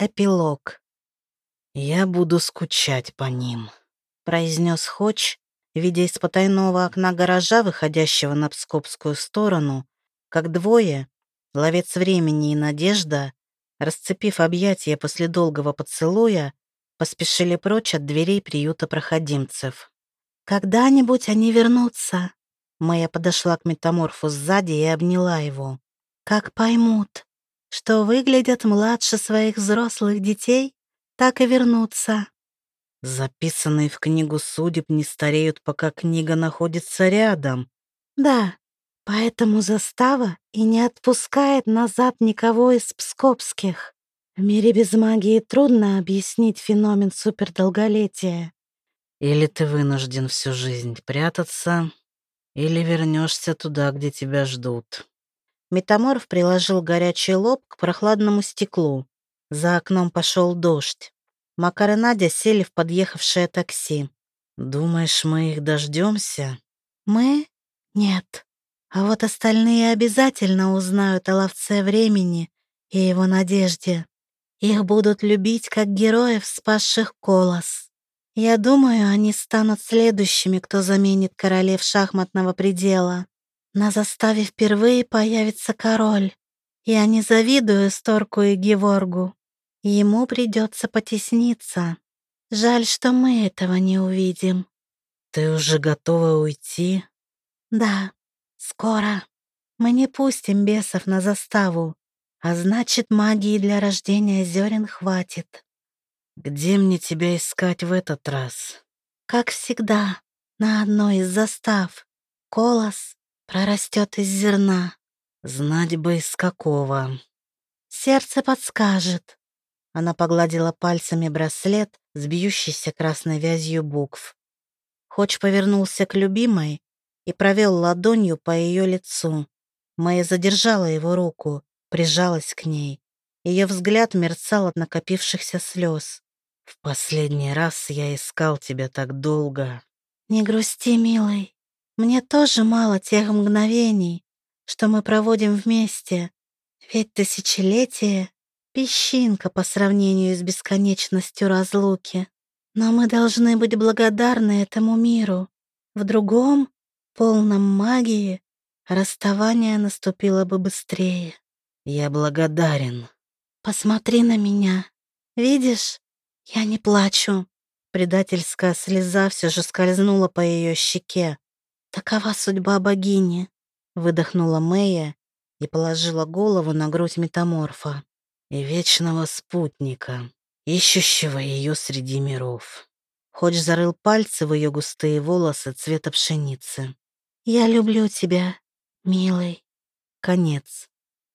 Эпилог. «Я буду скучать по ним», — произнес Хоч, видя из потайного окна гаража, выходящего на Пскопскую сторону, как двое, ловец времени и надежда, расцепив объятия после долгого поцелуя, поспешили прочь от дверей приюта проходимцев. «Когда-нибудь они вернутся», — Майя подошла к метаморфу сзади и обняла его. «Как поймут, что выглядят младше своих взрослых детей, так и вернутся. Записанные в книгу судеб не стареют, пока книга находится рядом. Да, поэтому застава и не отпускает назад никого из пскопских. В мире без магии трудно объяснить феномен супердолголетия. Или ты вынужден всю жизнь прятаться, или вернешься туда, где тебя ждут. Метаморф приложил горячий лоб к прохладному стеклу. За окном пошел дождь. Макар и Надя сели в подъехавшее такси. «Думаешь, мы их дождемся?» «Мы? Нет. А вот остальные обязательно узнают о ловце времени и его надежде. Их будут любить как героев, спасших Колос. Я думаю, они станут следующими, кто заменит королев шахматного предела. На заставе впервые появится король. Я не завидую Сторку и Геворгу. Ему придется потесниться. Жаль, что мы этого не увидим. Ты уже готова уйти? Да, скоро. Мы не пустим бесов на заставу, а значит, магии для рождения зерен хватит. Где мне тебя искать в этот раз? Как всегда, на одной из застав. Колос прорастет из зерна. Знать бы из какого. Сердце подскажет. Она погладила пальцами браслет с бьющейся красной вязью букв. Хоч повернулся к любимой и провел ладонью по ее лицу. Майя задержала его руку, прижалась к ней. Ее взгляд мерцал от накопившихся слез. «В последний раз я искал тебя так долго». «Не грусти, милый. Мне тоже мало тех мгновений, что мы проводим вместе. Ведь тысячелетие — песчинка по сравнению с бесконечностью разлуки. Но мы должны быть благодарны этому миру. В другом, полном магии, расставание наступило бы быстрее. Я благодарен. Посмотри на меня. Видишь, я не плачу. Предательская слеза все же скользнула по ее щеке. «Такова судьба богини», — выдохнула Мэя и положила голову на грудь метаморфа. «И вечного спутника, ищущего ее среди миров». Хоть зарыл пальцы в ее густые волосы цвета пшеницы. «Я люблю тебя, милый». Конец.